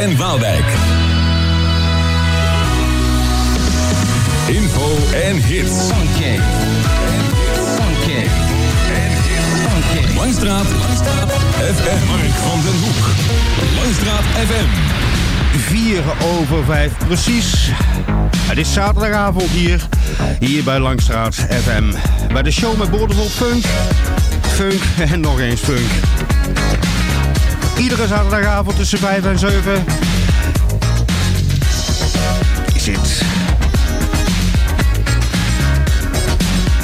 en Waalwijk. Info en hits. Funky. Funky. Langstraat. Langstraat. FM. Mark van den Hoek. Langstraat FM. 4 over 5 precies. Het is zaterdagavond hier, hier bij Langstraat FM. Bij de show met boordevol funk, funk en nog eens funk. Iedere zaterdagavond tussen 5 en 7 is het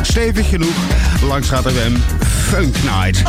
stevig genoeg. Langstraat FM Funk Night.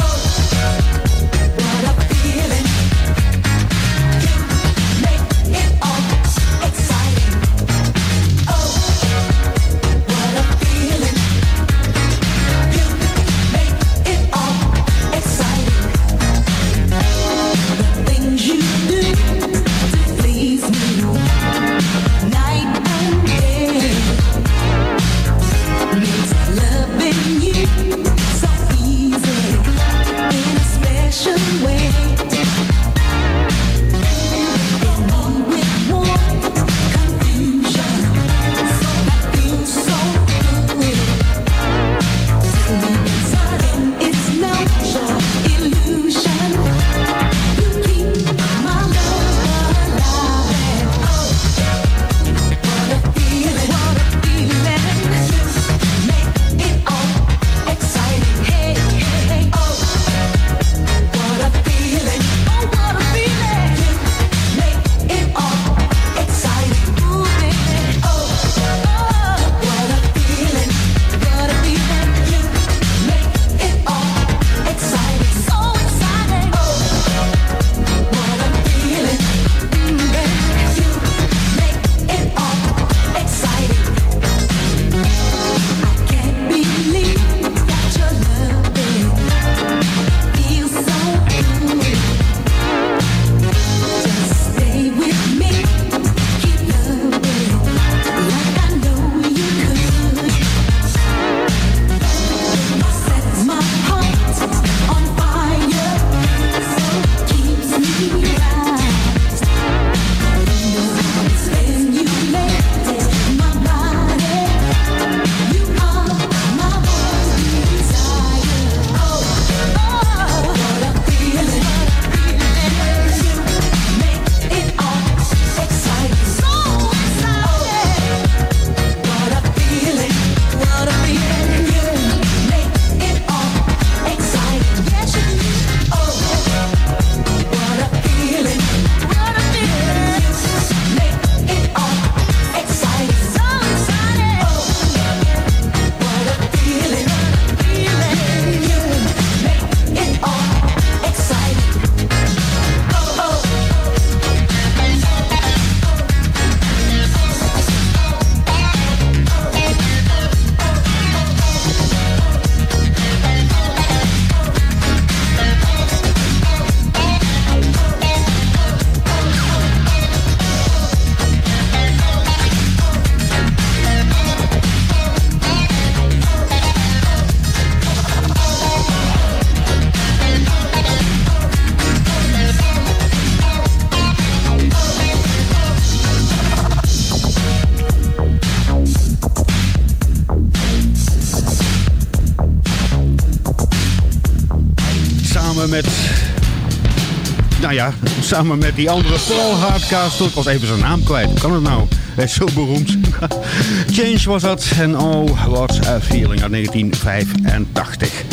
Ja, samen met die andere Paul Hardcastle. Ik was even zijn naam kwijt. kan het nou? Hij is zo beroemd. Change was dat. En oh, what a feeling uit 1985.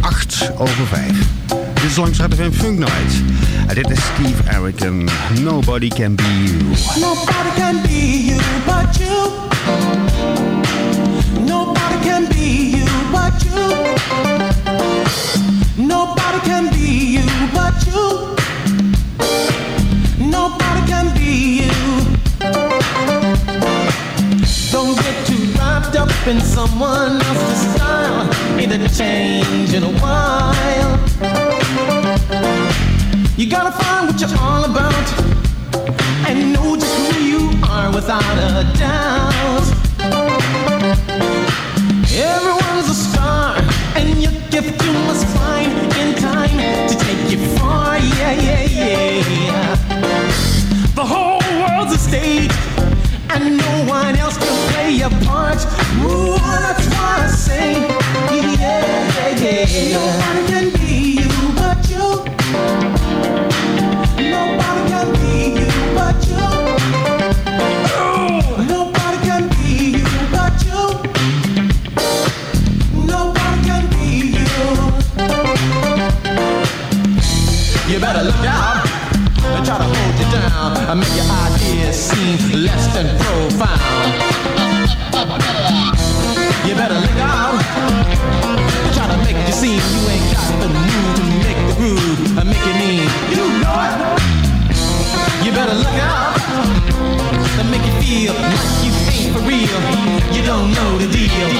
8 over 5. Dit is langs FM Funk Night. En dit is Steve Erican. Nobody can be you. Nobody can be you but you. In someone else's style. Ain't that change in a while? You gotta find what you're all about and know just who you are without a doubt. Everyone's a star, and your gift you must find in time to take you far. Yeah, yeah, yeah. The whole world's a stage, and no one else can play part. Ooh, that's why I say, yeah, yeah, yeah. Nobody can be you but you. Nobody can be you but you. Nobody can be you but you. Nobody can be you. You better look out and try to hold you down and make your ideas seem less than profound. You ain't got the mood to make the groove and make it mean you know it. You better look out to make you feel like you ain't for real. You don't know the deal.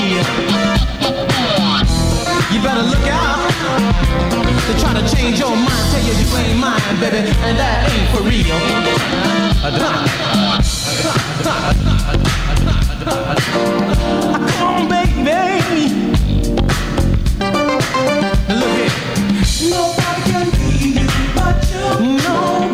You better look out uh, to try to change your mind, tell you you ain't mine, baby, and that ain't for real. Come on, baby. Look here. Nobody can be you but you. Nobody,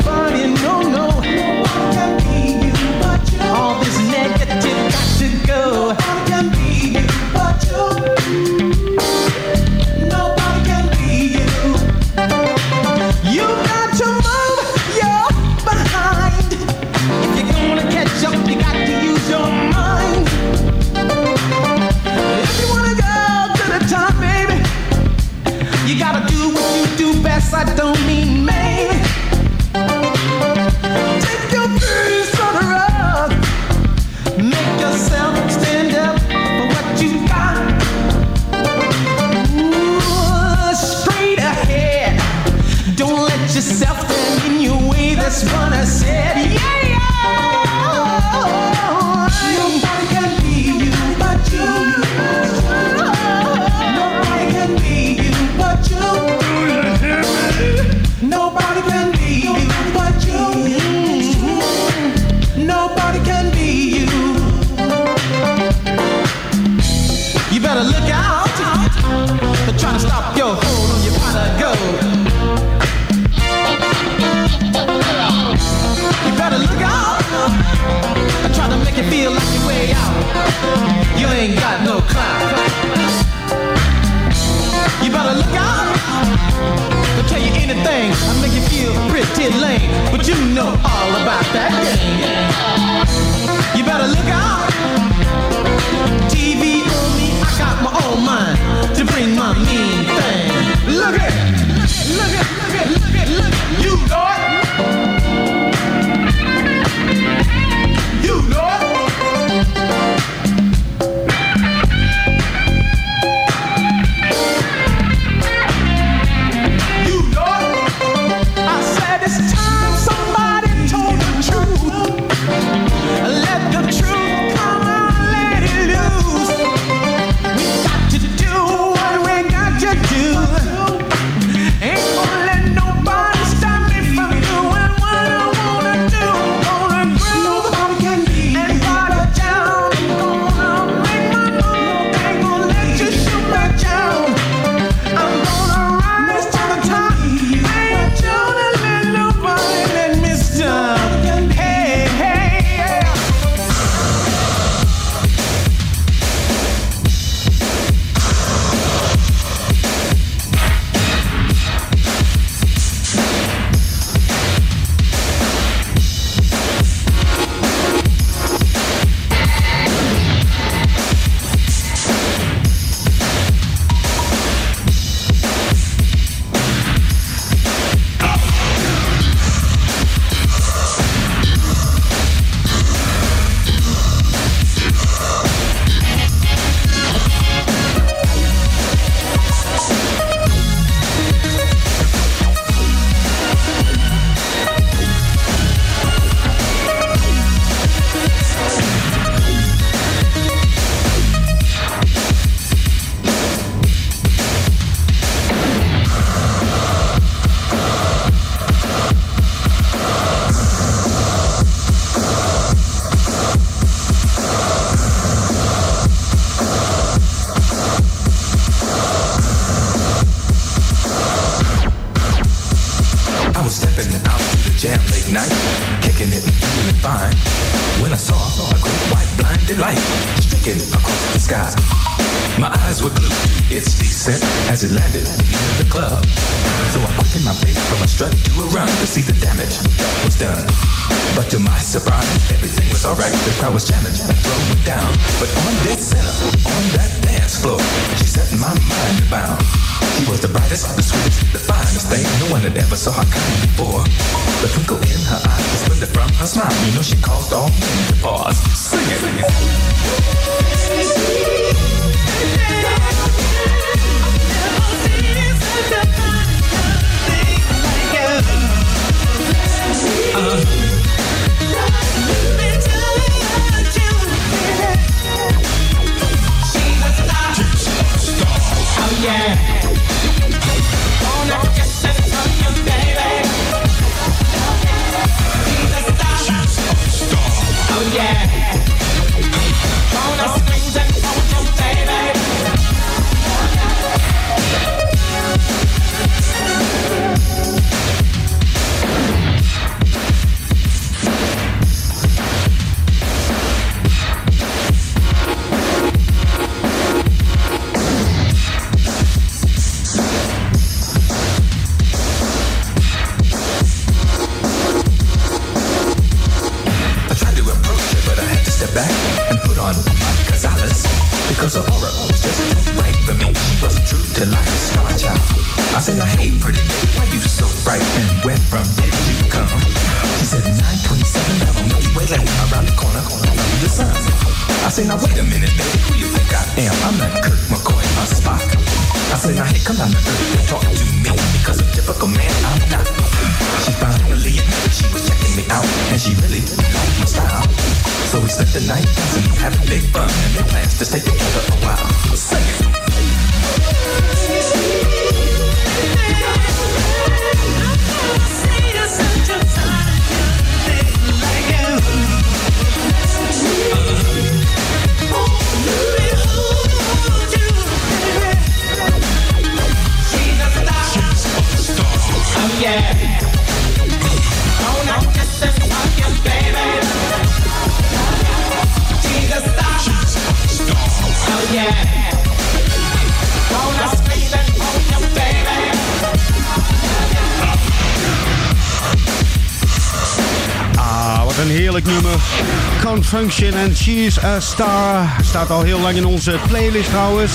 Function en She's a Star. Staat al heel lang in onze playlist trouwens.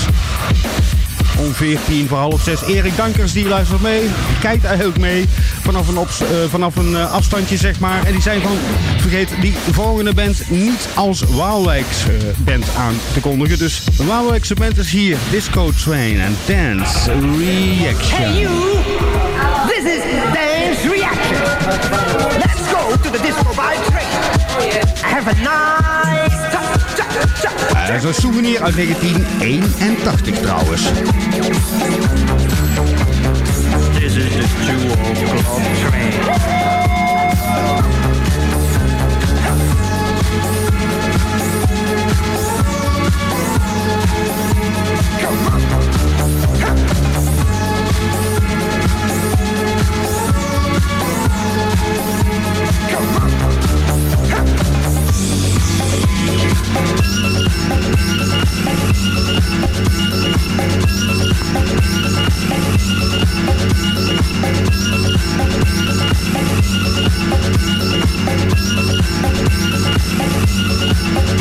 Om 14 voor half 6. Erik Dankers die luistert mee. kijkt kijkt eigenlijk mee. Vanaf een, eh, vanaf een eh, afstandje zeg maar. En die zijn van vergeet die volgende band niet als Waalwijkse eh, band aan te kondigen. Dus de Waalwijkse band is hier. Disco Train en Dance Reaction. Hey you, this is Dance Reaction. Let's go to the disco bike. Dat is een souvenir uit 1981 trouwens. Thank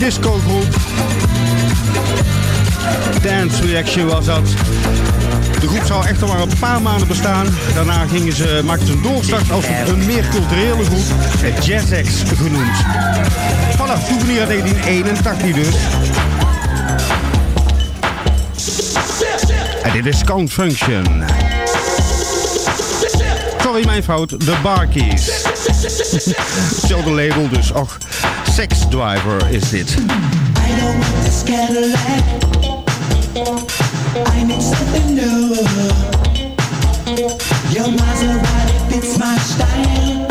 discogroep. Dance Reaction was dat. De groep zou echter maar een paar maanden bestaan. Daarna gingen ze, maakten ze een doorstart als een meer culturele groep, het Jazz X genoemd. Vanaf souvenir 1981 dus. En dit is Count Function. Sorry, mijn fout. De Barkeys. Hetzelfde label dus. Och, Sex Driver is dit. I don't want this Cadillac. I need something new. Your Maserati fits my style.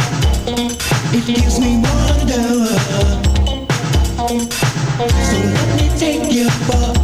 It gives me wonder. So let me take you for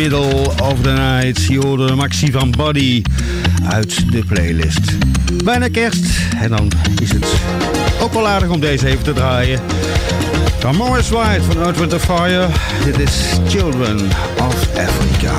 Middle of the Night. Je hoorde de Maxi van Body uit de playlist. Bijna kerst en dan is het ook wel aardig om deze even te draaien. Van Morris White van Earth, Fire. Dit is Children of Africa.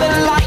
The light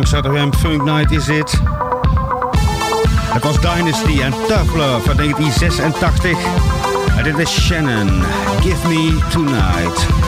Langs ZFM Funk Night is dit. Het was Dynasty en Tough Love uit 1986. En dit is Shannon. Give Me Tonight.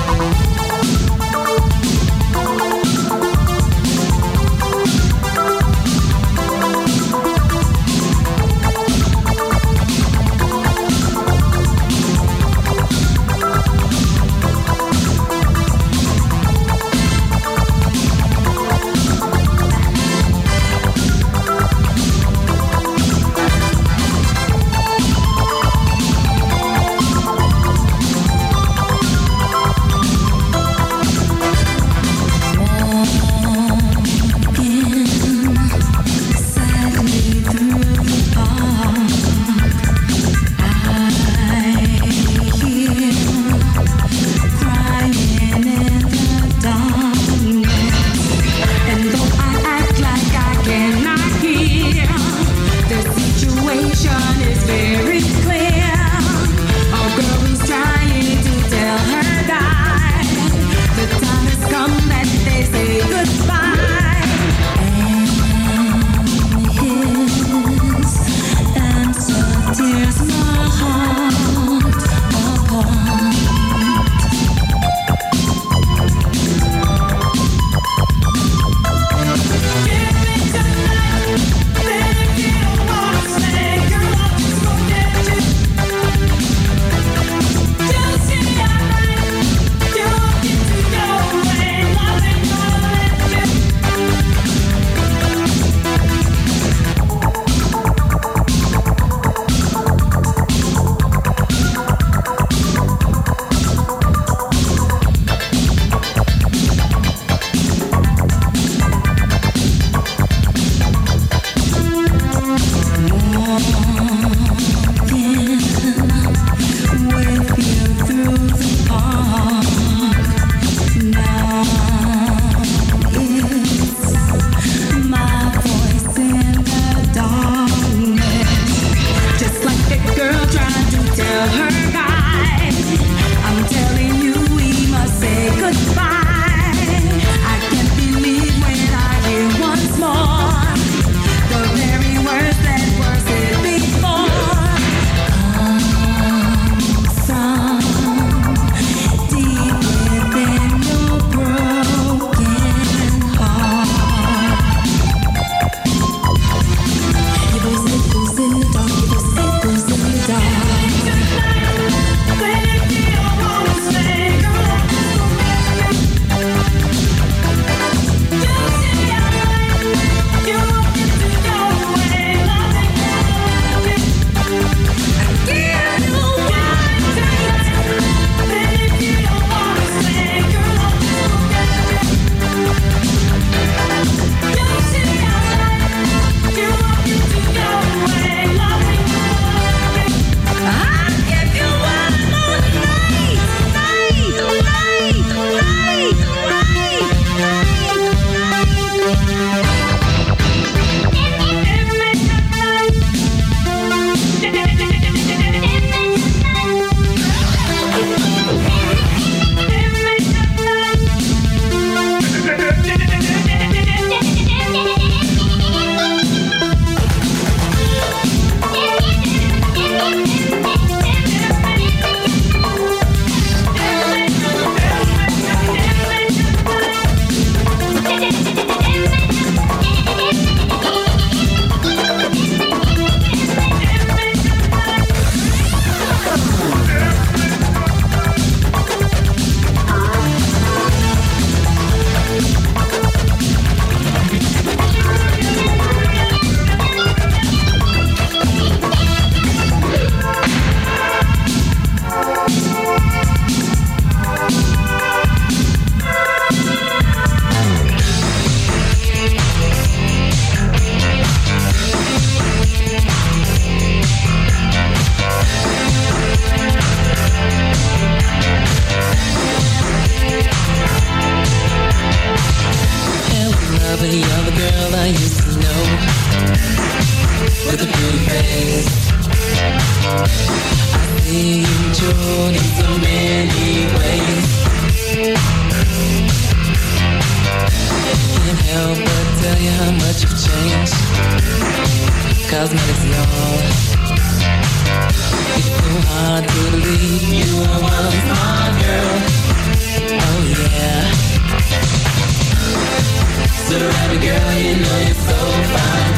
Ceramic girl, you know you're so fine.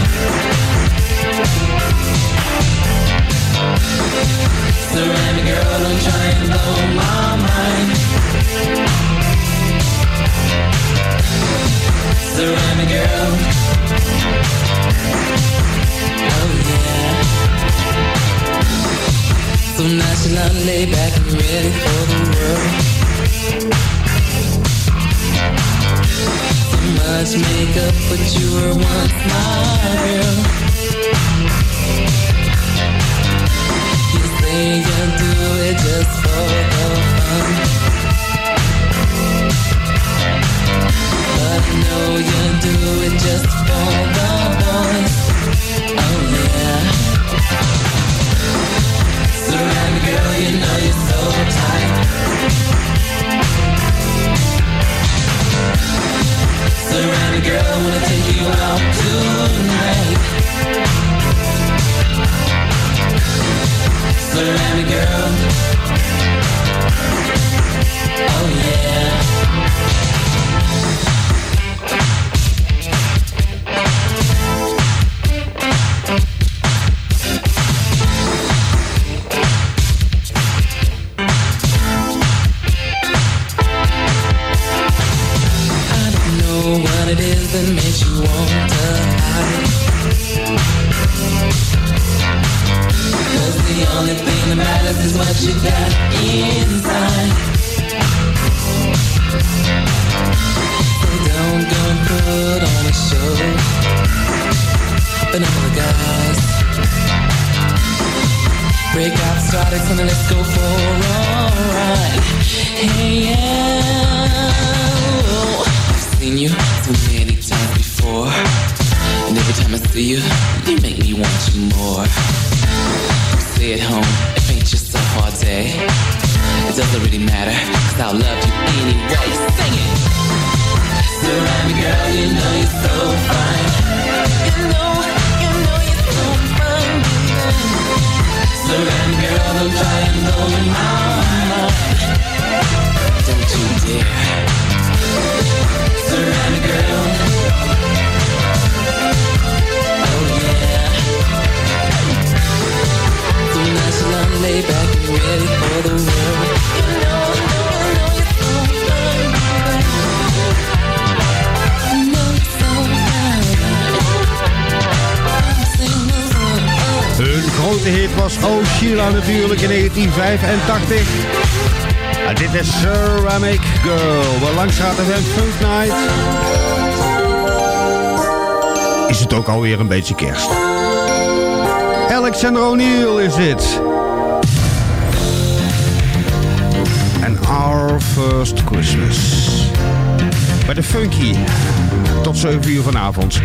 Girl, don't try and blow my mind. Girl. Oh yeah. So lay back and ready for the world. Much makeup, but you were once my girl. You say you do it just for the fun. But know you do it just for the boys. Oh yeah. Ceramic girl, you know you're so tight. Ceramic girl, wanna take you out tonight. Ceramic girl. Oh yeah. 1985. En dit is Ceramic Girl. Waar langs gaat er Funk Night. Is het ook alweer een beetje kerst. Alexander O'Neill is dit. And Our First Christmas. Bij de Funky. Tot 7 uur vanavond.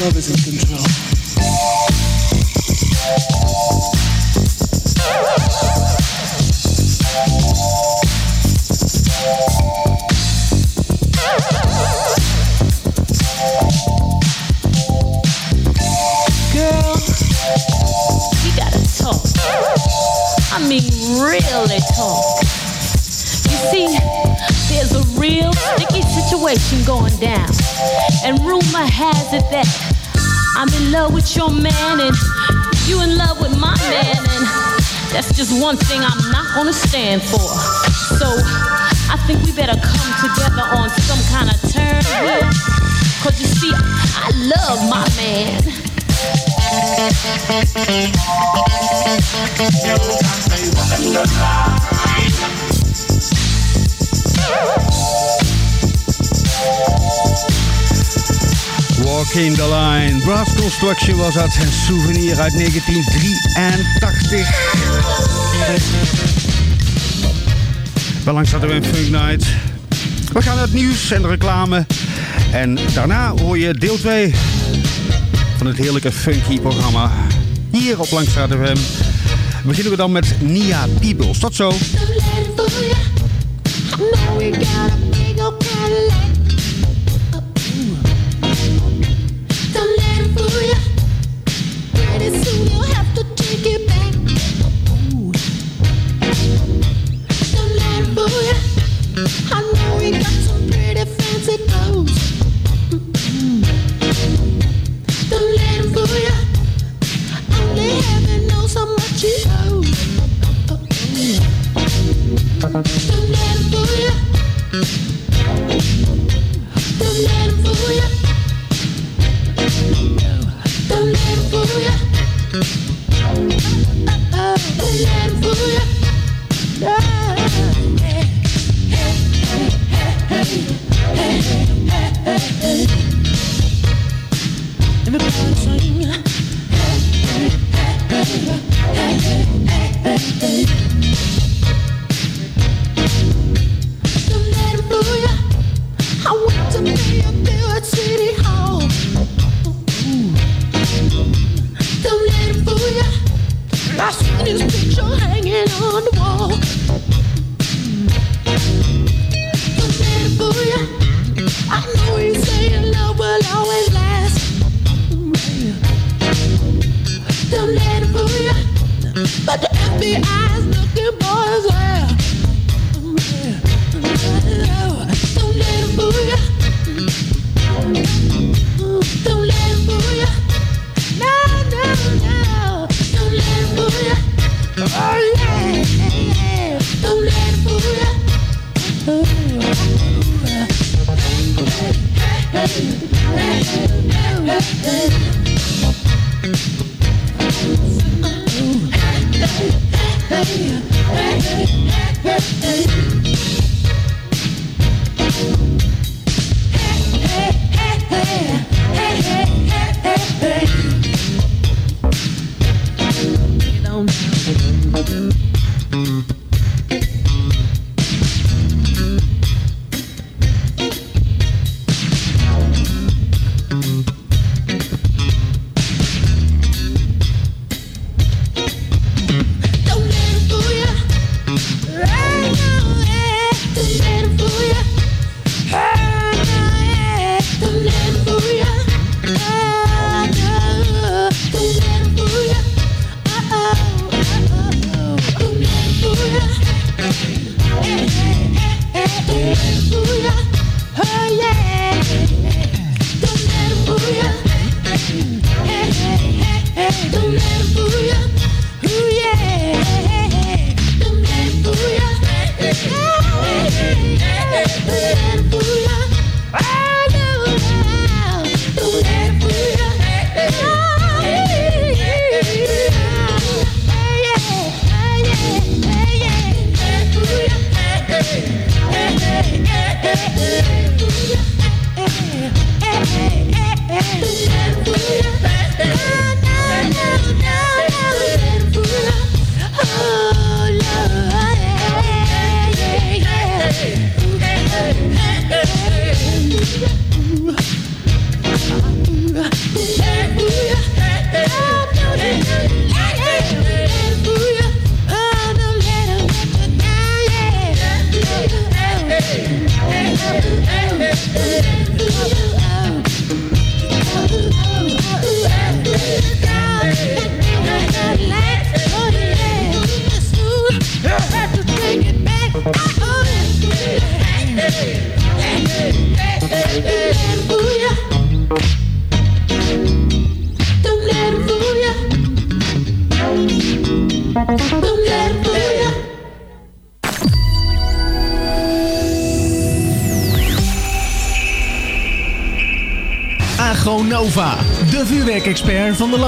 Love is in control. Girl, you gotta talk. I mean, really talk. You see, there's a real sticky situation going down. And rumor has it that I'm in love with your man and you in love with my man. And that's just one thing I'm not gonna stand for. So I think we better come together on some kind of terms. Cause you see, I love my man. Walking the Line. Brass Construction was dat. Een souvenir uit 1983. Belangs hadden we Funk Night. We gaan naar het nieuws en de reclame. En daarna hoor je deel 2 van het heerlijke funky programma. Hier op Langstraat FM. Beginnen we dan met Nia Peebles. Tot zo.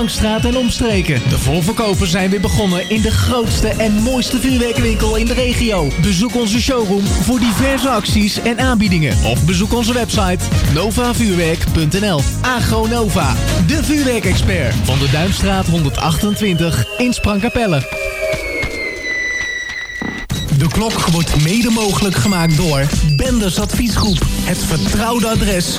Langstraat en omstreken. De voorverkopen zijn weer begonnen in de grootste en mooiste vuurwerkwinkel in de regio. Bezoek onze showroom voor diverse acties en aanbiedingen. Of bezoek onze website novavuurwerk.nl. Agronova, de vuurwerkexpert van de Duimstraat 128 in Sprangkapelle. De klok wordt mede mogelijk gemaakt door Benders Adviesgroep. Het vertrouwde adres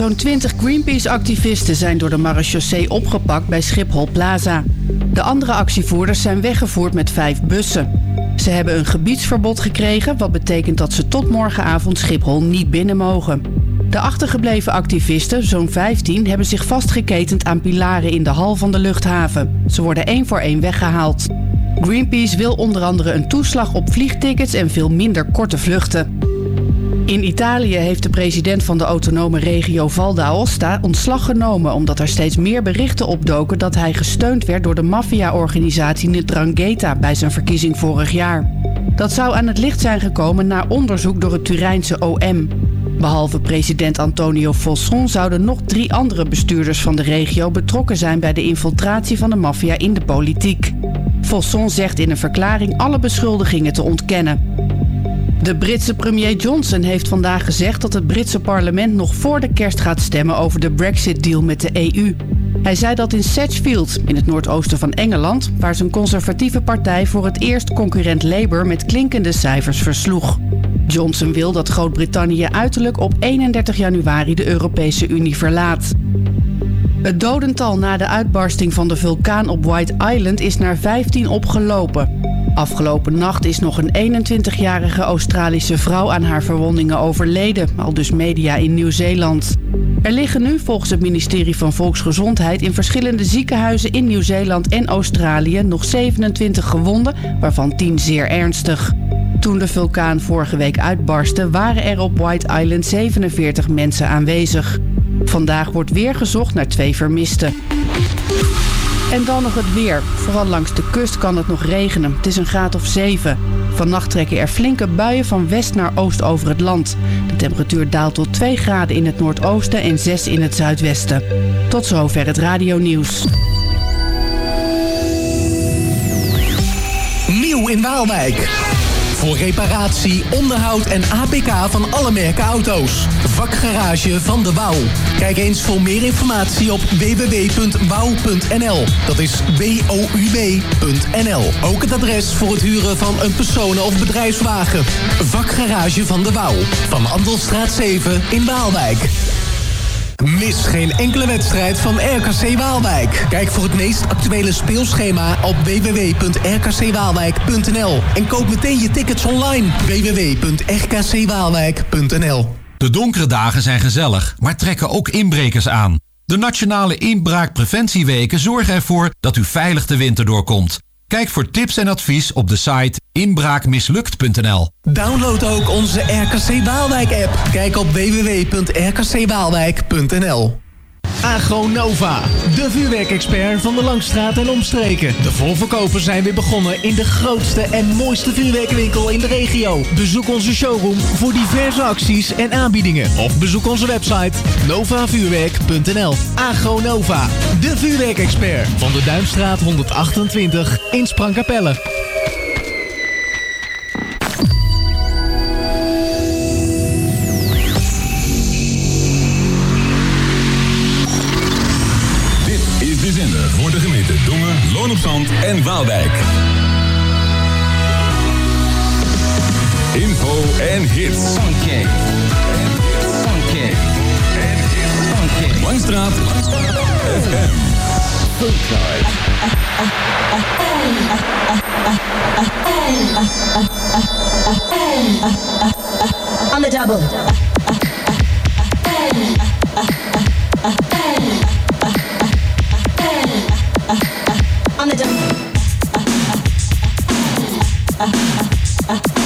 Zo'n 20 Greenpeace-activisten zijn door de marechaussee opgepakt bij Schiphol Plaza. De andere actievoerders zijn weggevoerd met vijf bussen. Ze hebben een gebiedsverbod gekregen, wat betekent dat ze tot morgenavond Schiphol niet binnen mogen. De achtergebleven activisten, zo'n 15, hebben zich vastgeketend aan pilaren in de hal van de luchthaven. Ze worden één voor één weggehaald. Greenpeace wil onder andere een toeslag op vliegtickets en veel minder korte vluchten. In Italië heeft de president van de autonome regio Val d'Aosta ontslag genomen omdat er steeds meer berichten opdoken dat hij gesteund werd door de maffia-organisatie Ndrangheta bij zijn verkiezing vorig jaar. Dat zou aan het licht zijn gekomen na onderzoek door het Turijnse OM. Behalve president Antonio Fosson zouden nog drie andere bestuurders van de regio betrokken zijn bij de infiltratie van de maffia in de politiek. Fosson zegt in een verklaring alle beschuldigingen te ontkennen. De Britse premier Johnson heeft vandaag gezegd dat het Britse parlement nog voor de kerst gaat stemmen over de Brexit-deal met de EU. Hij zei dat in Sedgefield, in het noordoosten van Engeland, waar zijn conservatieve partij voor het eerst concurrent Labour met klinkende cijfers versloeg. Johnson wil dat Groot-Brittannië uiterlijk op 31 januari de Europese Unie verlaat. Het dodental na de uitbarsting van de vulkaan op White Island is naar 15 opgelopen. Afgelopen nacht is nog een 21-jarige Australische vrouw aan haar verwondingen overleden, al dus media in Nieuw-Zeeland. Er liggen nu volgens het ministerie van Volksgezondheid in verschillende ziekenhuizen in Nieuw-Zeeland en Australië nog 27 gewonden, waarvan 10 zeer ernstig. Toen de vulkaan vorige week uitbarstte, waren er op White Island 47 mensen aanwezig. Vandaag wordt weer gezocht naar twee vermisten. En dan nog het weer. Vooral langs de kust kan het nog regenen. Het is een graad of 7. Vannacht trekken er flinke buien van west naar oost over het land. De temperatuur daalt tot 2 graden in het noordoosten en 6 in het zuidwesten. Tot zover het radionieuws. Nieuw in Waalwijk. Voor reparatie, onderhoud en APK van alle merken auto's. Vakgarage van de Wouw. Kijk eens voor meer informatie op www.wouw.nl. Dat is W-O-U-W.nl. Ook het adres voor het huren van een personen- of bedrijfswagen. Vakgarage van de Wouw. Van Andelstraat 7 in Waalwijk. Mis geen enkele wedstrijd van RKC Waalwijk. Kijk voor het meest actuele speelschema op www.rkcwaalwijk.nl en koop meteen je tickets online. www.rkcwaalwijk.nl De donkere dagen zijn gezellig, maar trekken ook inbrekers aan. De Nationale Inbraakpreventieweken zorgen ervoor dat u veilig de winter doorkomt. Kijk voor tips en advies op de site inbraakmislukt.nl. Download ook onze RKC Waalwijk app. Kijk op www.rkcwaalwijk.nl Agronova, de vuurwerkexpert van de Langstraat en omstreken. De voorverkopen zijn weer begonnen in de grootste en mooiste vuurwerkwinkel in de regio. Bezoek onze showroom voor diverse acties en aanbiedingen. Of bezoek onze website novavuurwerk.nl Agronova, de vuurwerkexpert van de Duimstraat 128 in Sprangkapelle. En Waalwijk. Info en hits. Funky. Funky. Funky. Langstraat. FM. On the double. On the double. ah, ah, ah.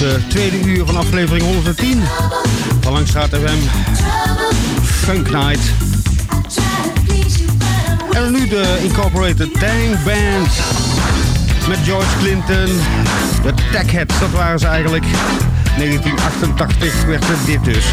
Eh, tweede uur van aflevering 110 van Langstraat FM Funk Night. En nu de Incorporated Tang Band met George Clinton. De Tech Heads, dat waren ze eigenlijk. 1988 werd het dit dus.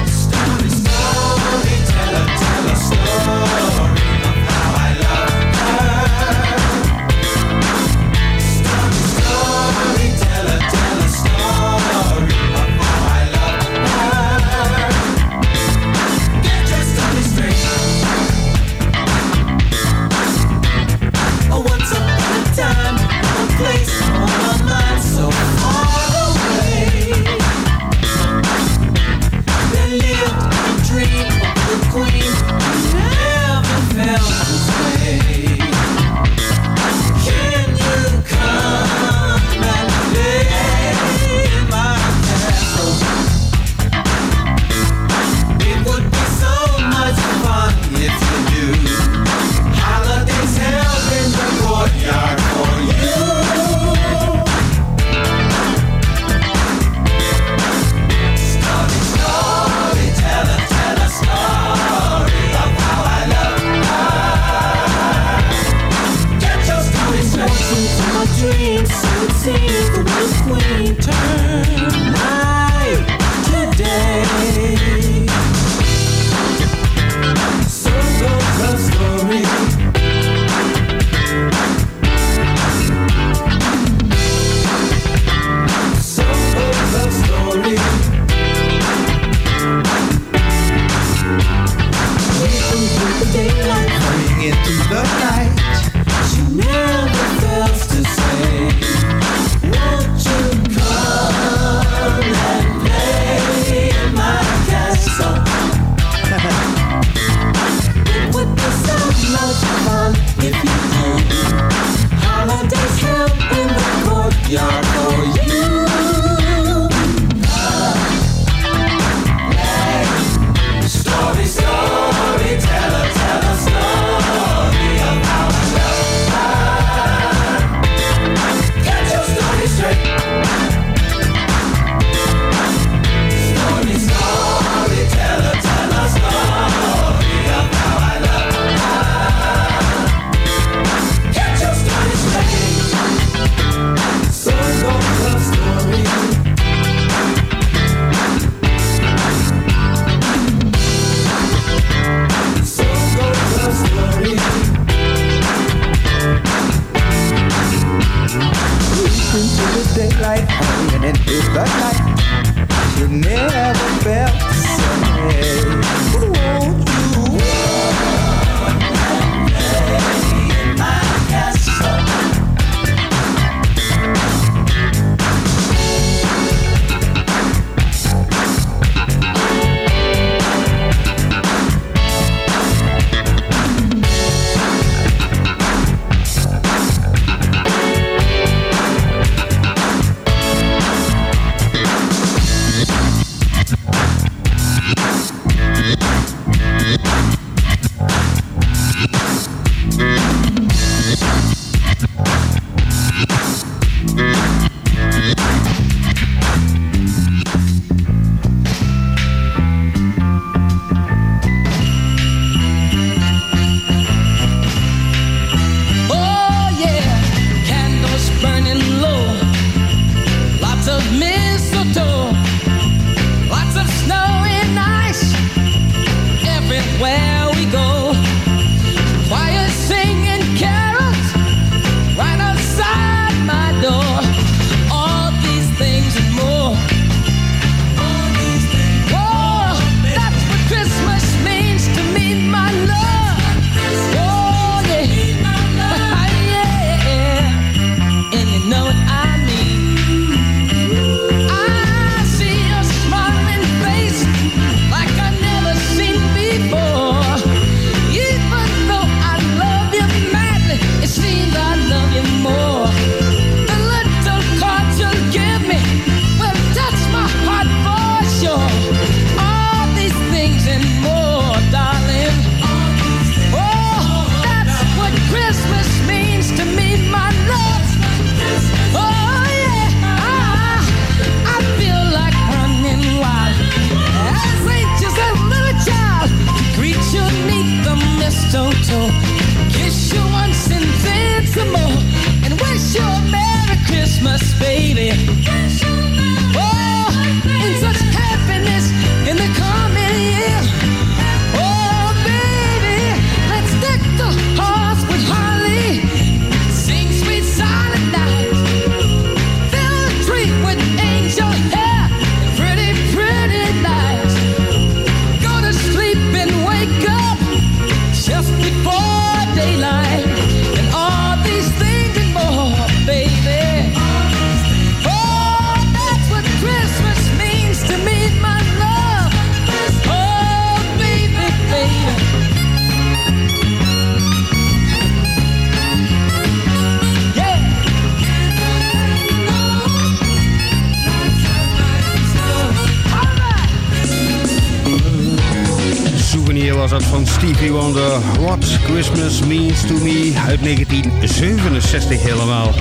1967 helemaal.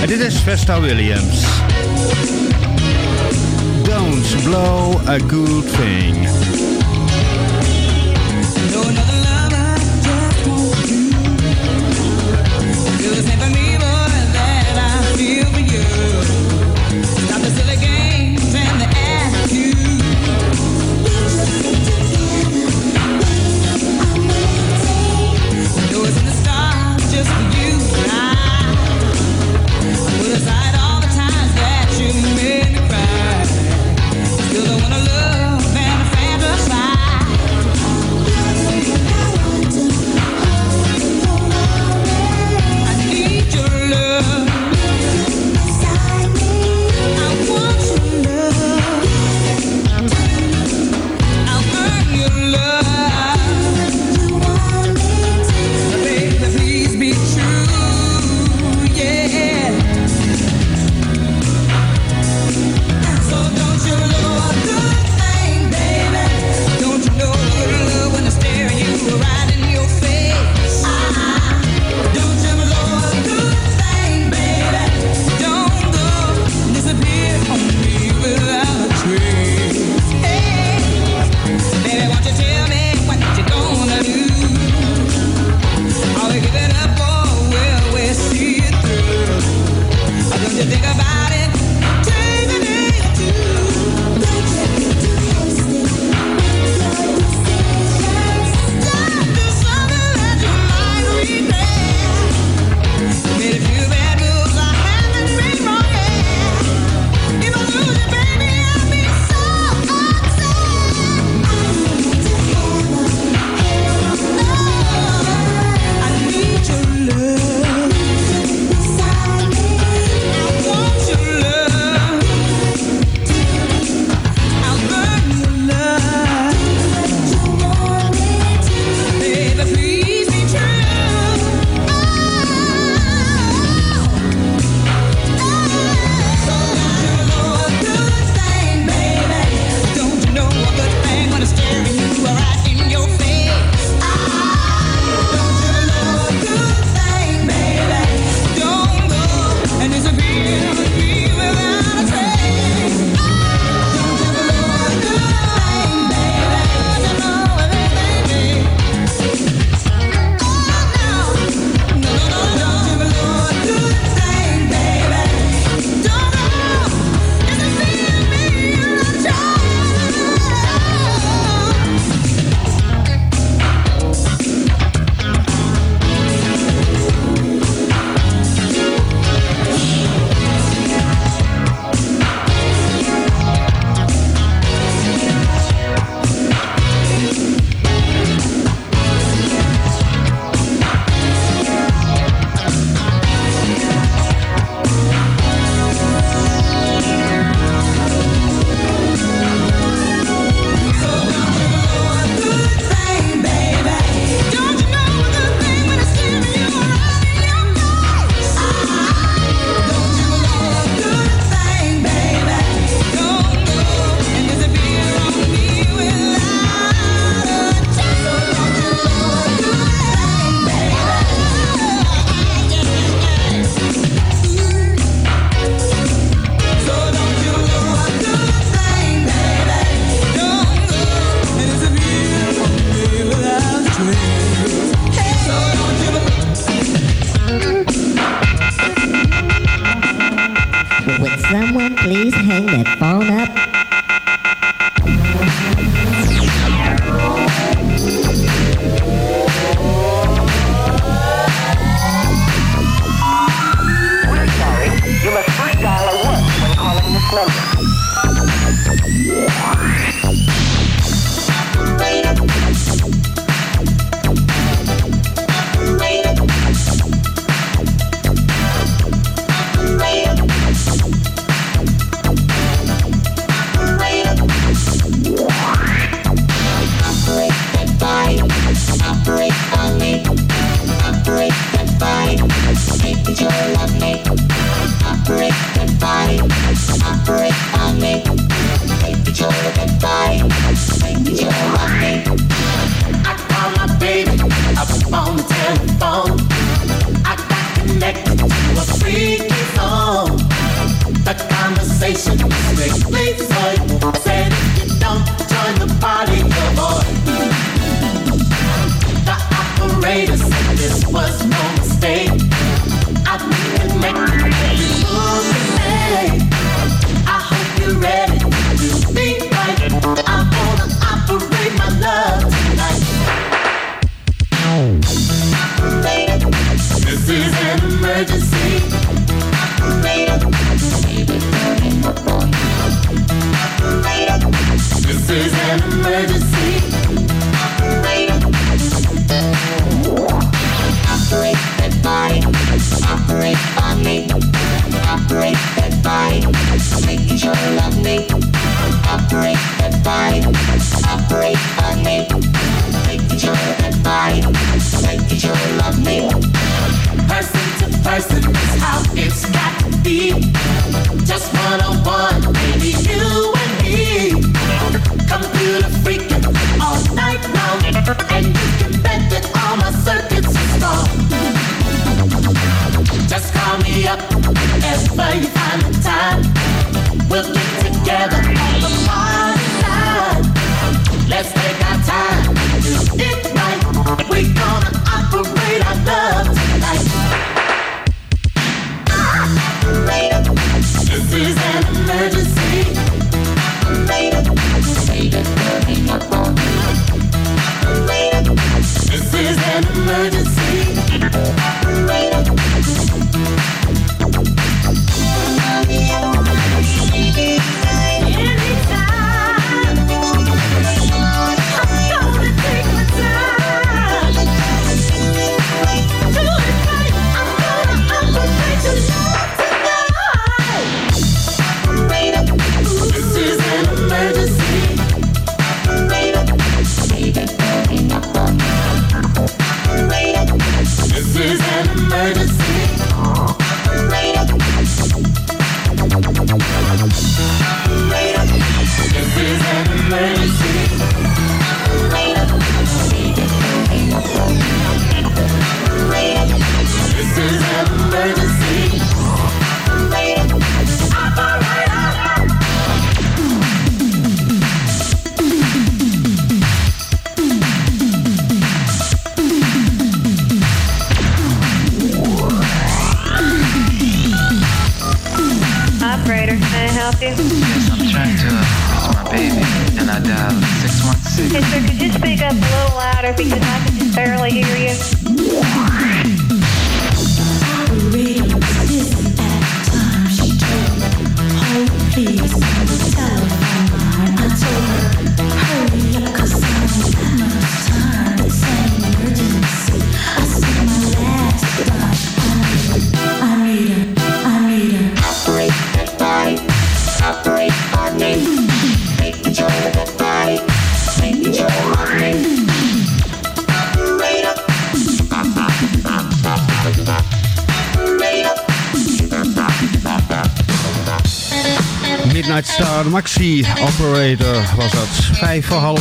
En dit is Vesta Williams. Don't blow a good thing.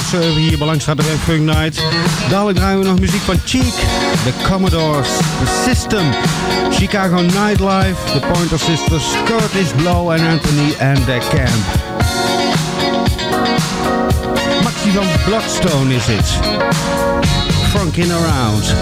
Serve eh, hier bij Langstraat Funk Night. Dadelijk draaien we nog muziek van Cheek, The Commodores, The System, Chicago Nightlife, The Pointer Sisters, Curtis Blow en Anthony and The Camp. Maxi van Bloodstone is het. Funkin' Around.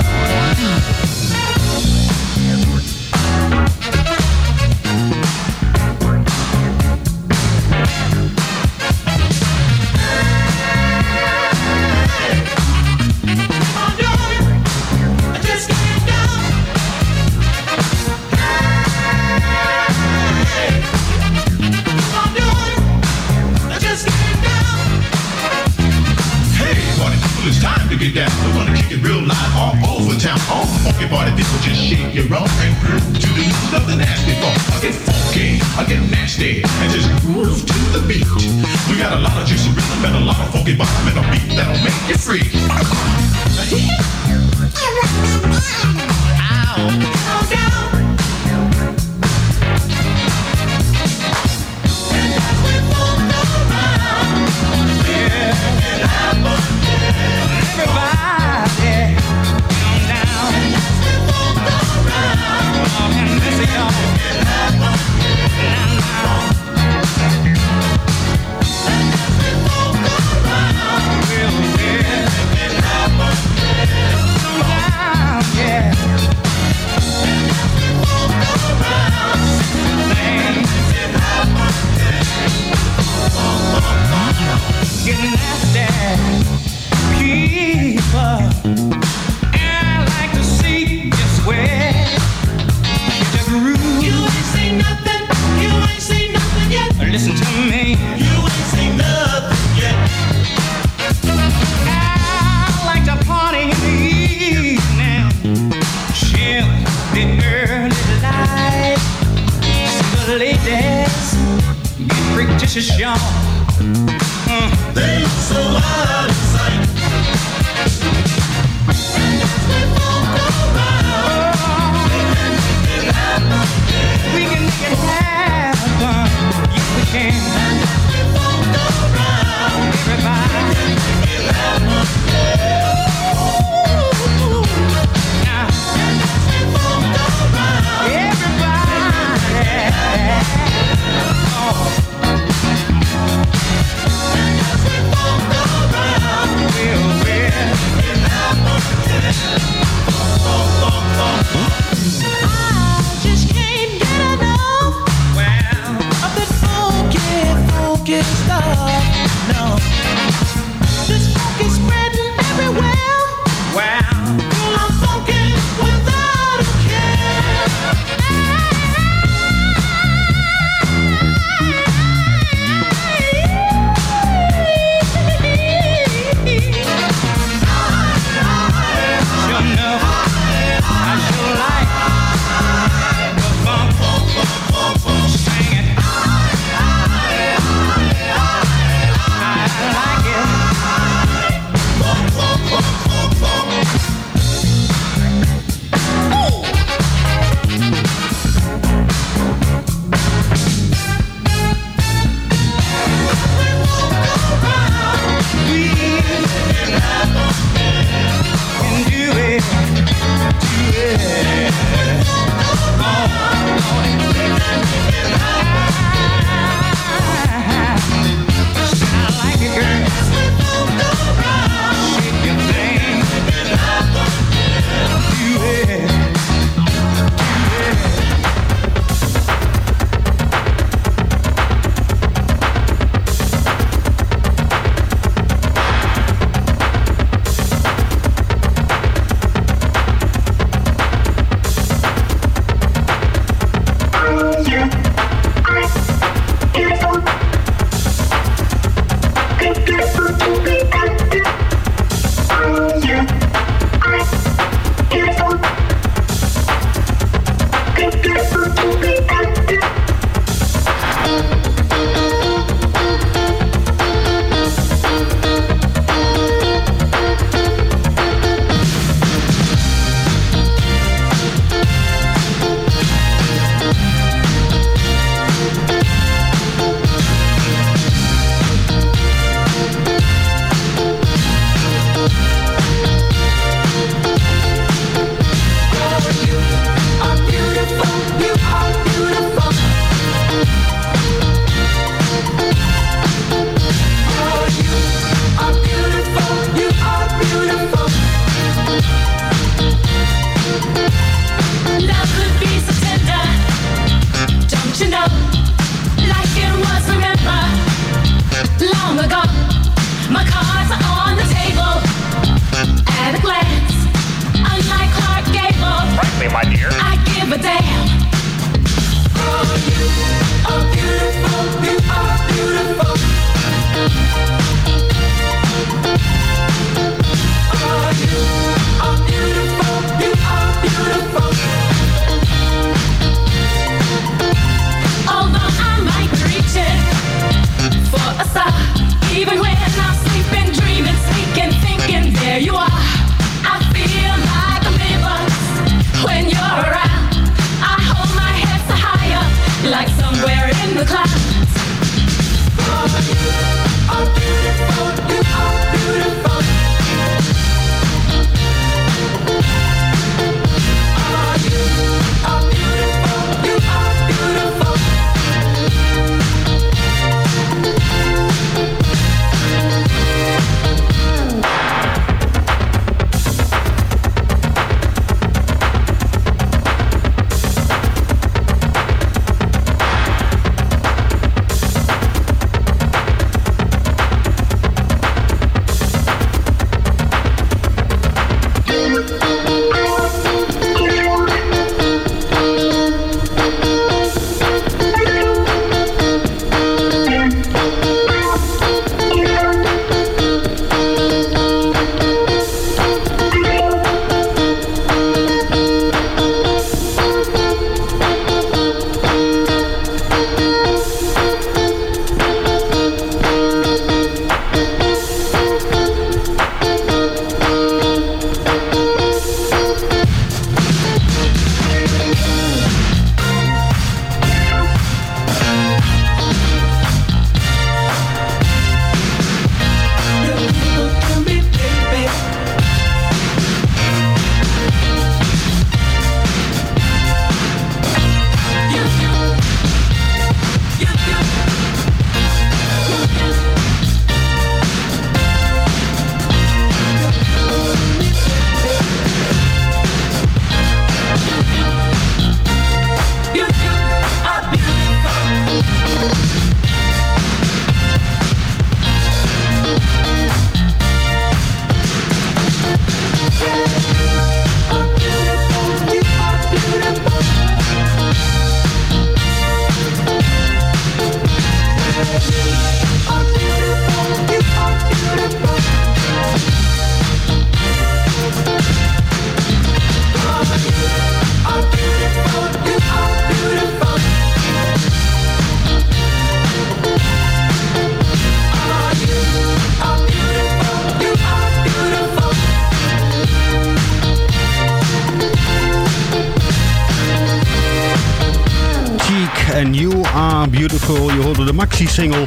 single.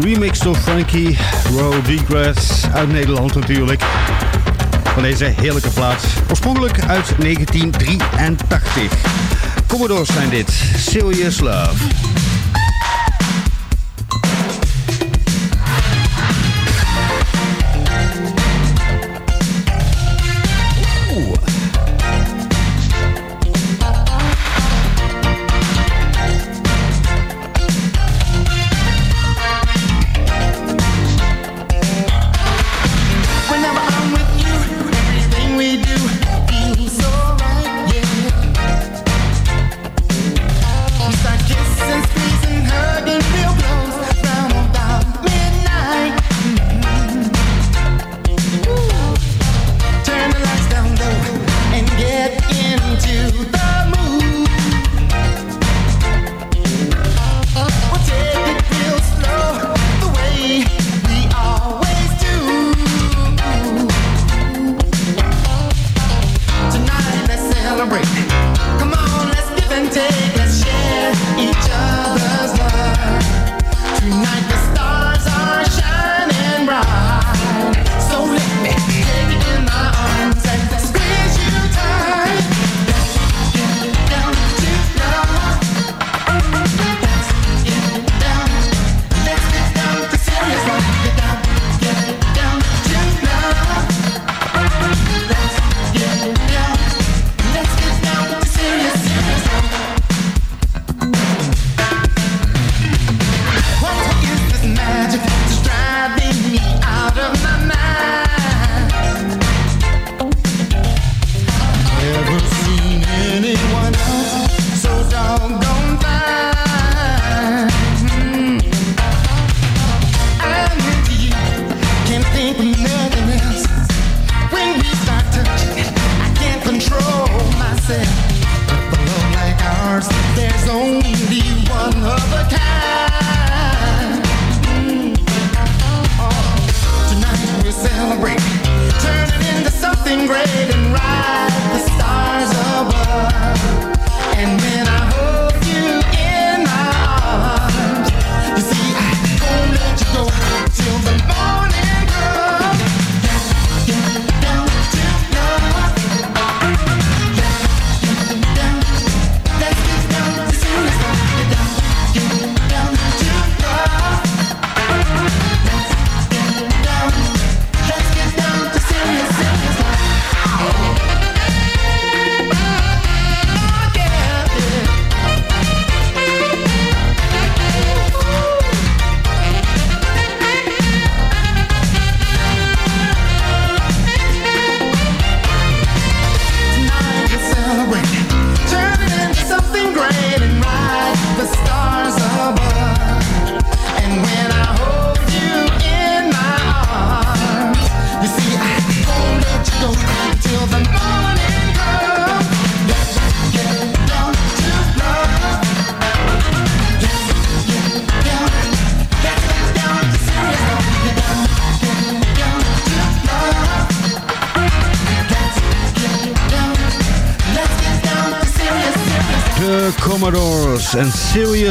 remix door Frankie Rowe Degrass uit Nederland natuurlijk. Van deze heerlijke plaat, Oorspronkelijk uit 1983. Commodores zijn dit. Serious Love.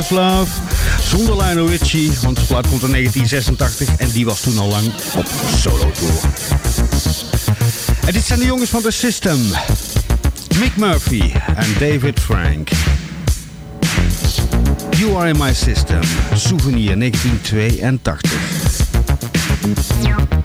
First Zonder Lionel Richie, want de plaat komt in 1986 en die was toen al lang op solo tour. En dit zijn de jongens van The System. Mick Murphy en David Frank. You Are In My System, Souvenir 1982.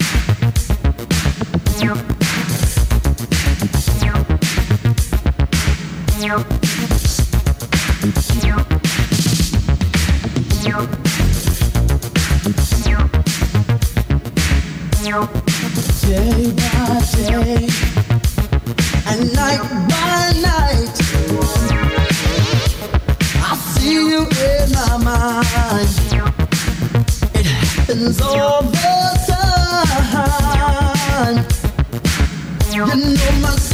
know myself.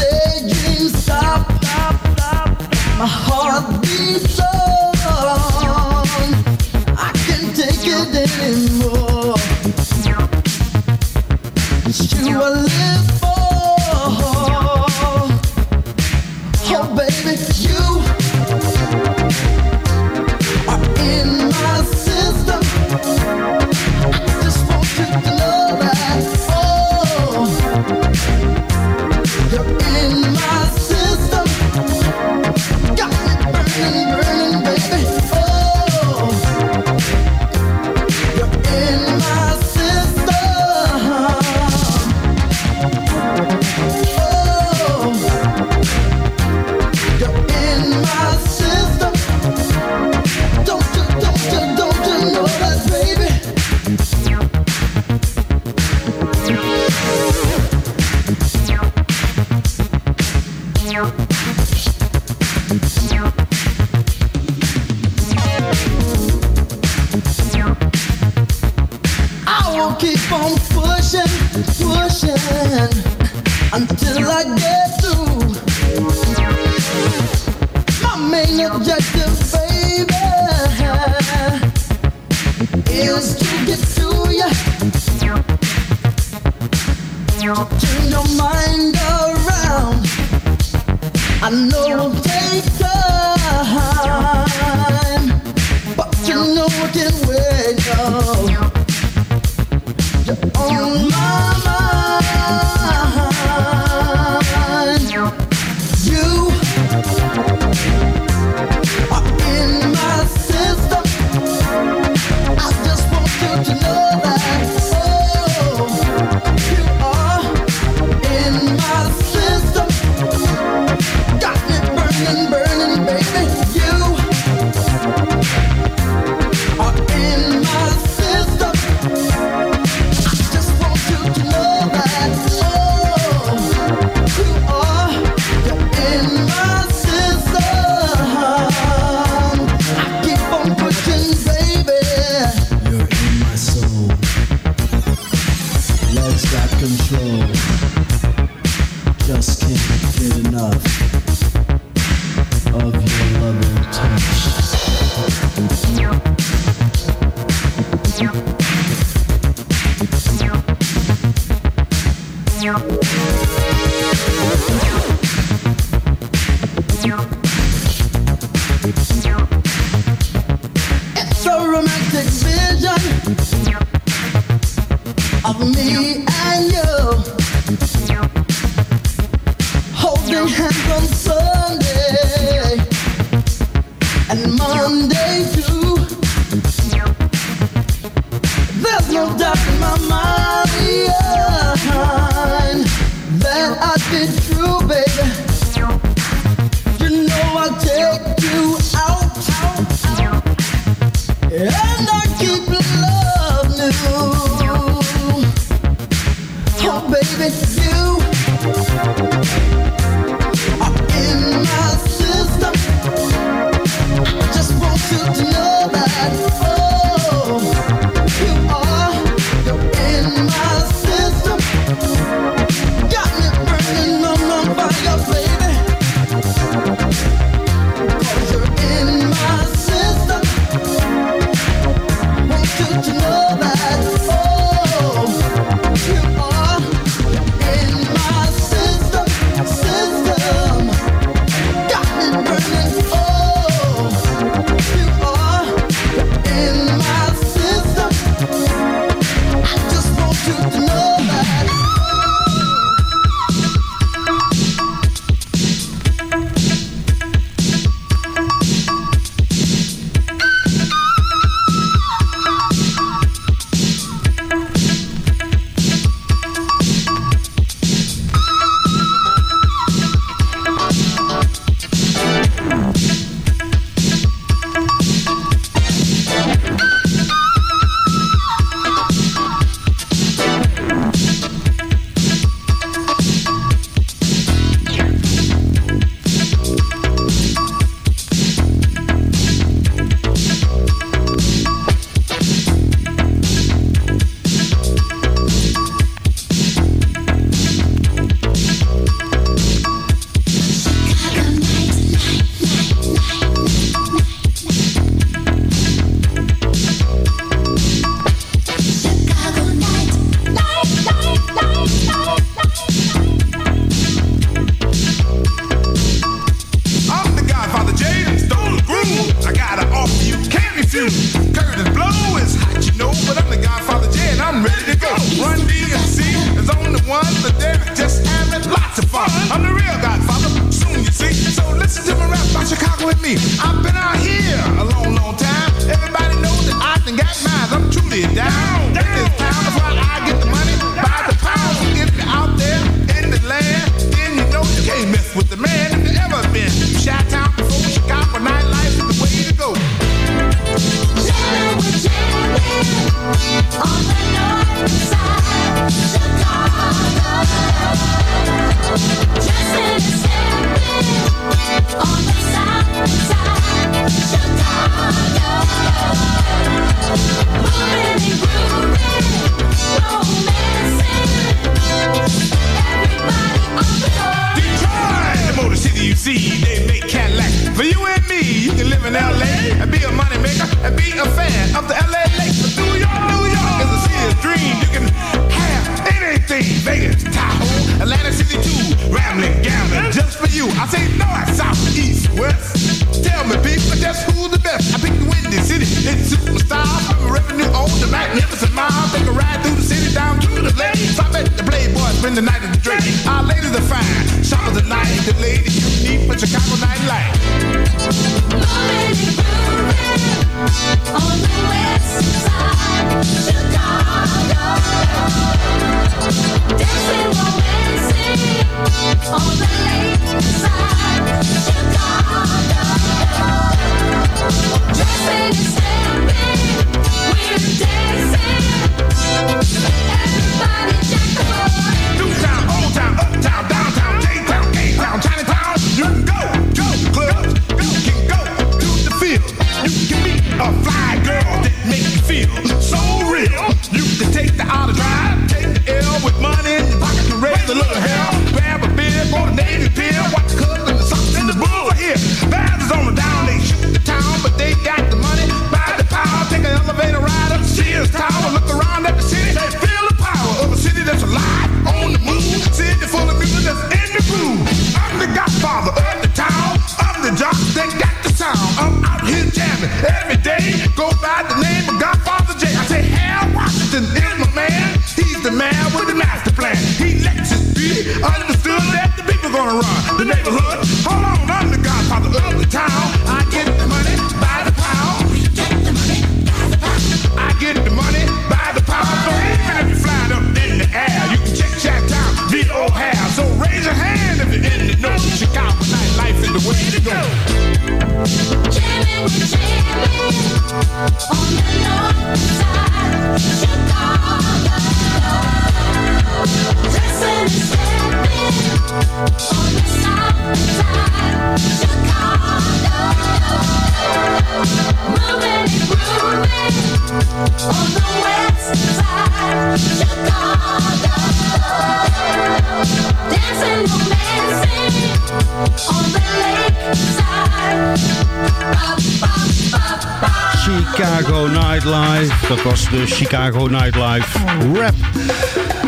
Chicago Nightlife Rap.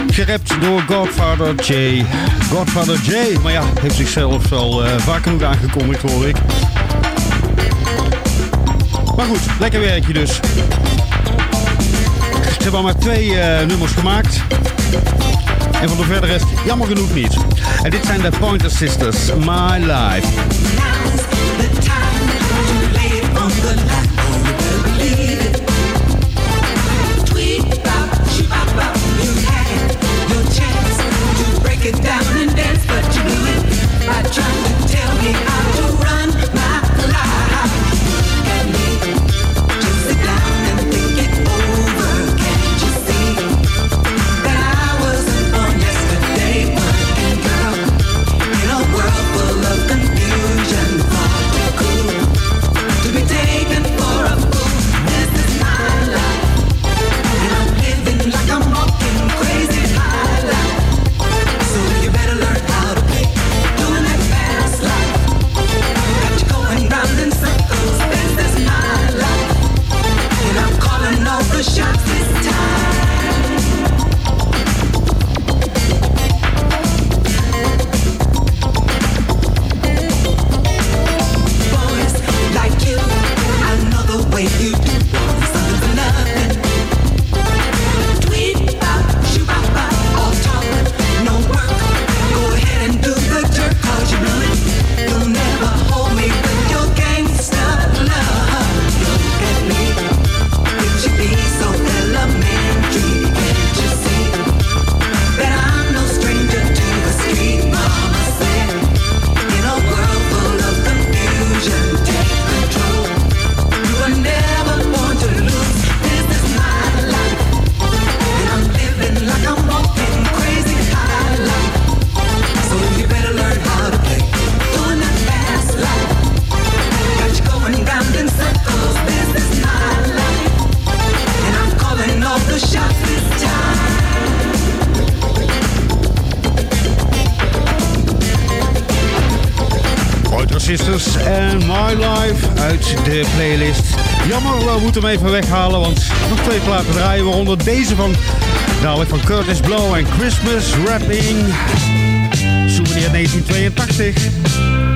Gerapt door Godfather J. Godfather J, maar ja, heeft zichzelf al uh, eh, vaak genoeg aangekondigd hoor ik. Maar goed, lekker werkje dus. Ze hebben maar twee eh, nummers gemaakt. En van de verder rest, jammer genoeg niet. En dit zijn de Pointer Sisters, My Life. de playlist. Jammer, we moeten hem even weghalen, want nog twee platen draaien. Waaronder deze van, dadelijk van Curtis Blow en Christmas Rapping. Souvenir 1982.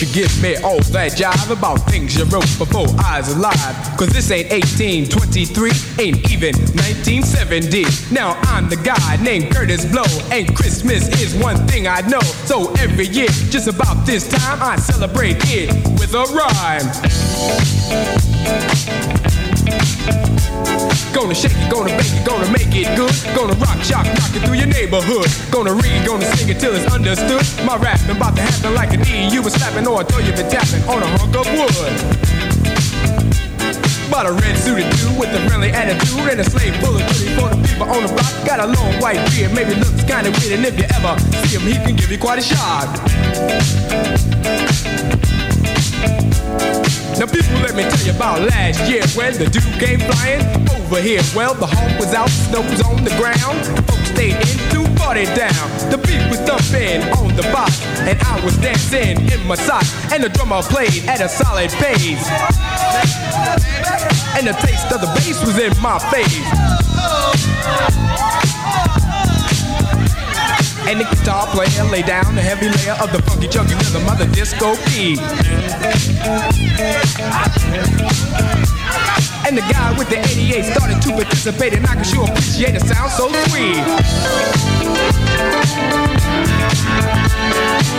You give me all that jive about things you wrote before I was alive. Cause this ain't 1823, ain't even 1970. Now I'm the guy named Curtis Blow, and Christmas is one thing I know. So every year, just about this time, I celebrate it with a rhyme. Gonna shake it, gonna bake it, gonna make it good. Gonna rock, shock, rock it through your neighborhood. Gonna read, gonna sing it till it's understood. My rapping about to happen like an E. You was slapping or I thought you been tapping on a hunk of wood. But a red suited dude with a friendly attitude and a slave of goodies for the people on the block. Got a long white beard, maybe looks kinda weird, and if you ever see him, he can give you quite a shot. Now people, let me tell you about last year when the dude came flying over here. Well, the hawk was out, snow was on the ground. Folks stayed in to party down. The beat was thumping on the box, and I was dancing in my socks. And the drummer played at a solid pace. And the taste of the bass was in my face. And the guitar player lay down the heavy layer of the funky chunky rhythm of the disco beat. And the guy with the 88 started to participate, and I can sure appreciate the sound so sweet.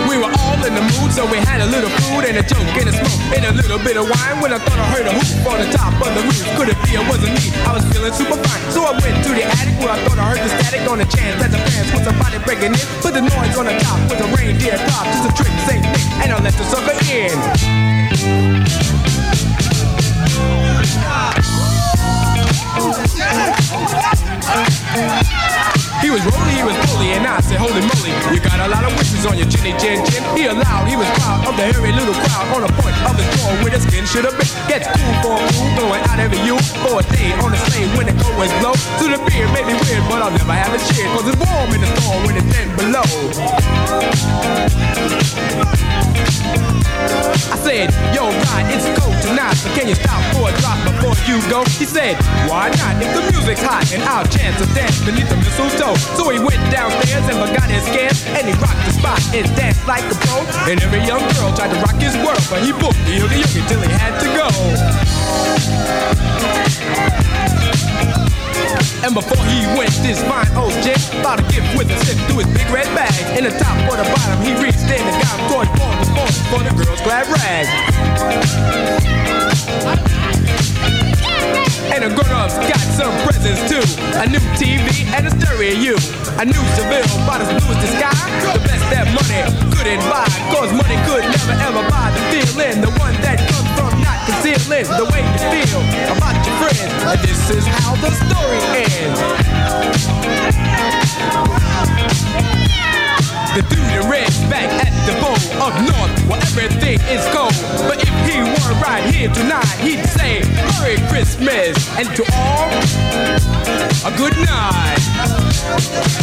We were all in the mood, so we had a little food and a joke and a smoke and a little bit of wine. When I thought I heard a hoop on the top of the roof, could it be it wasn't me? I was feeling super fine, so I went to the attic where I thought I heard the static on the chance that the fans was somebody breaking in. Put the noise on the top with a reindeer drop, just a trick, same thing, and I let the sucker in. He was rolling, he was bully, and I said, holy moly, you got a lot of wishes on your chinny chin chin. He allowed, he was proud of the hairy little crowd on the point of his jaw where the skin should have been. Gets cool for a fool, going out every you for a day on the sleigh when the cold winds blow. To the beer may be weird, but I'll never have a cheer, cause it's warm in the storm when it's 10 below. I said, yo, Rod, it's cold tonight, but can you stop for a drop before you go? He said, why not? If the music's hot and our chance to dance beneath the mistletoe. So he went downstairs and forgot his scans, and he rocked the spot and danced like a pro. And every young girl tried to rock his world, but he booked the yogi till he had to go. And before he went, this fine old gent bought a gift with a sip through his big red bag. In the top or the bottom, he reached in and got toy for the phone for the girl's glad rag. And the grown-ups got some presents too. A new TV and a stereo. A new Seville, about as blue the sky. The best that money couldn't buy. Cause money could never ever buy the feeling. The one that comes from not concealing the way you feel about your friends. And this is how the story here tonight, he'd say Merry Christmas and to all a good night.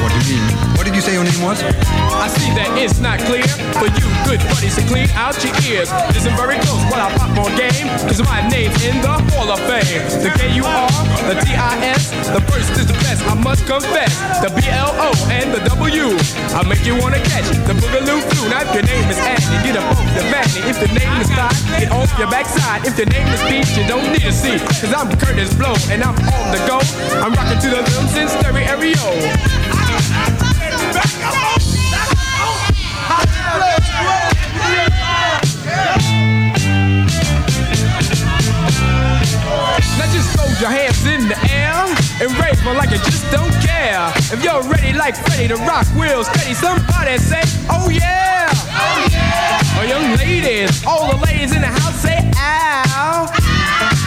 What you mean. What did you say your name was? I see that it's not clear for you good buddies to clean out your ears. Listen very close while I pop more game, cause my name's in the Hall of Fame. The K-U-R, the T-I-S, the first is the best, I must confess. The B-L-O and the W. I make you wanna catch the Boogaloo flu. Now if your name is Andy, get up off the vanity. If the name is Todd, get off your backside. If the name is Pete, you don't need a seat. Cause I'm Curtis Blow and I'm on the go. I'm rocking to the limbs in stereo. Throw your hands in the air and rave on like you just don't care. If you're ready like Freddie to rock wheels steady, somebody say, oh yeah. Oh yeah. Oh young ladies, all the ladies in the house say ow.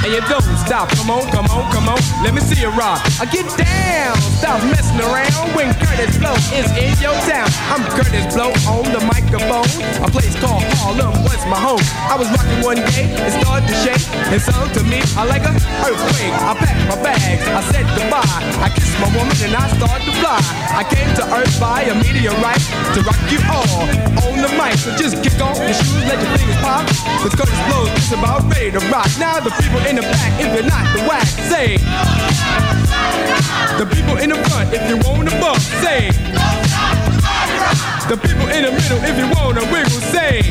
And you don't stop, come on, come on, come on, let me see you rock. I get down, stop messing around when Curtis Blow is in your town. I'm Curtis Blow on the microphone. A place called Harlem was my home. I was rocking one day, it started to shake. It sounded to me I like a earthquake. I packed my bags, I said by. I kissed my woman and I started to fly. I came to earth by a meteorite to rock you all on the mic. So just kick off your shoes, let your fingers pop. The curtains closed, it's about ready to rock. Now the people in the back, if you're not the whack, say. The people in the front, if you want to bump, say. The people in the middle, if you want to wiggle, say.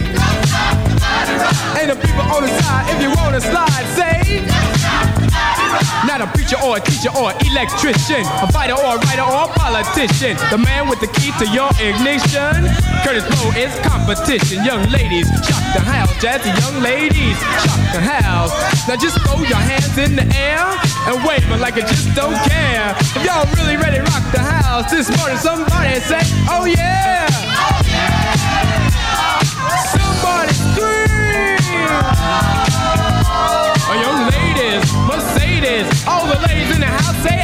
And the people on the side, if you want to slide, say. Not a preacher or a teacher or electrician, a fighter or a writer or a politician. The man with the key to your ignition. Curtis Blow is competition. Young ladies, shock the house. Jazzy young ladies, shock the house. Now just throw your hands in the air and wave it like you just don't care. If y'all really ready to rock the house this morning, somebody say, Oh yeah! Somebody scream! Oh, young ladies, Mercedes, all the ladies in the house say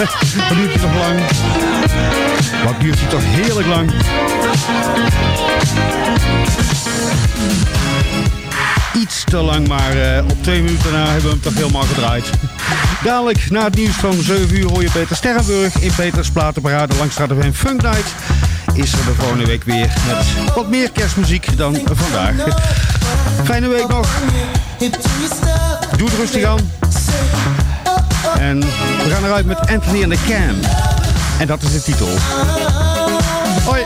Wat duurt hij toch lang? Wat duurt toch heerlijk lang? Te lang, maar eh, op twee minuten na hebben we hem toch helemaal gedraaid. Dadelijk, na het nieuws van 7 uur, hoor je Peter Sterrenburg in Peters Platenparade Langstraat en Funk Night. Is er de volgende week weer met wat meer kerstmuziek dan vandaag. Fijne week nog. Doe het rustig aan. En we gaan eruit met Anthony and the Can. En dat is de titel. Hoi.